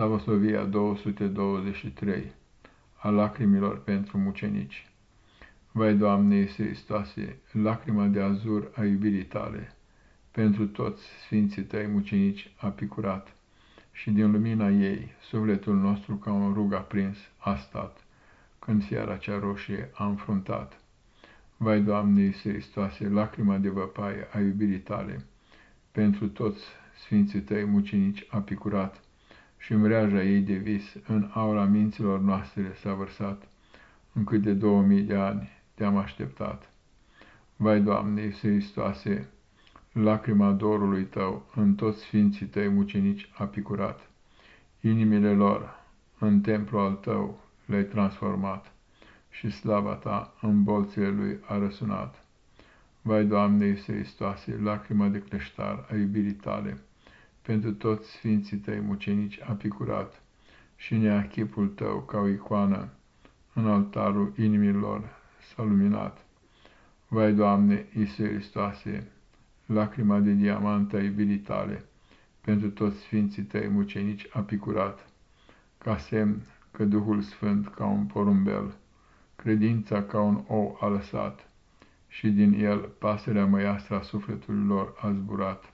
Slavosovia 223 a lacrimilor pentru mucenici. Vai, Doamne Iisuse Hristoase, lacrima de azur a iubirii tale, pentru toți sfinții tăi mucenici a picurat, și din lumina ei sufletul nostru ca un rug aprins a stat, când fiara cea roșie a înfruntat. Vai, Doamne Iisuse Hristoase, lacrima de văpaie a iubirii tale, pentru toți sfinții tăi mucenici a picurat, și mreaja ei de vis în aura minților noastre s-a vărsat, încât de două mii de ani te-am așteptat. Vai, Doamne, Iisus Hristoase, lacrima dorului Tău în toți sfinții Tăi mucenici a picurat, inimile lor în templu al Tău le-ai transformat și slava Ta în bolțile Lui a răsunat. Vai, Doamne, Iisus Hristoase, lacrima de creștar a iubirii Tale, pentru toți sfinții tăi mucenici a picurat și nea chipul tău ca o icoană în altarul inimilor s-a luminat. Vai, Doamne, Iisuse Hristoase, lacrima de diamant a iubirii tale, pentru toți sfinții tăi mucenici a picurat, ca semn că Duhul Sfânt ca un porumbel, credința ca un ou a lăsat, și din el pasărea măiastră a sufletului lor a zburat.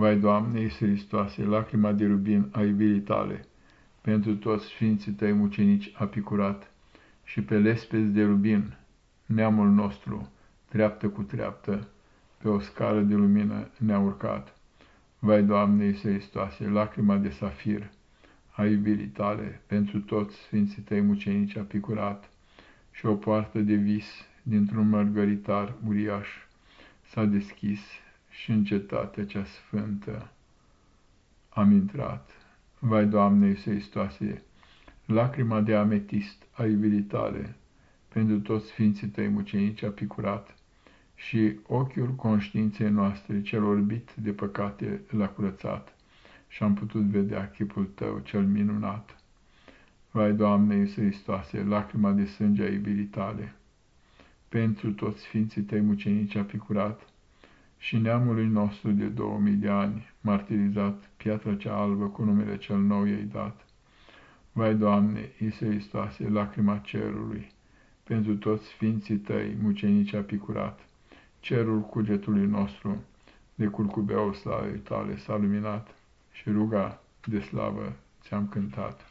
Vai, Doamne, Iisus Hristoase, lacrima de rubin a iubirii tale, pentru toți sfinții tăi mucenici a picurat, și pe lespezi de rubin, neamul nostru, treaptă cu treaptă, pe o scară de lumină ne-a urcat. Vai, Doamne, Iisus Hristoase, lacrima de safir a iubirii tale, pentru toți sfinții tăi mucenici a picurat, și o poartă de vis dintr-un mărgăritar uriaș s-a deschis și în cetatea cea sfântă am intrat. Vai, Doamne, Iisuse Hristoase, lacrima de ametist a iubirii tale, pentru toți sfinții tăi mucenici a picurat, și ochiul conștiinței noastre cel orbit de păcate l-a curățat, și am putut vedea chipul tău cel minunat. Vai, Doamne, Iisuse Hristoase, lacrima de sânge a iubirii tale, pentru toți sfinții tăi mucenici a picurat, și neamului nostru de două mii de ani, martirizat, piatra cea albă cu numele cel nou ei dat. Vai, Doamne, Iise Hristoase, lacrima cerului, pentru toți sfinții tăi, mucenici a picurat, cerul cugetului nostru, de curcubeul slavei tale s-a luminat și ruga de slavă ți-am cântat.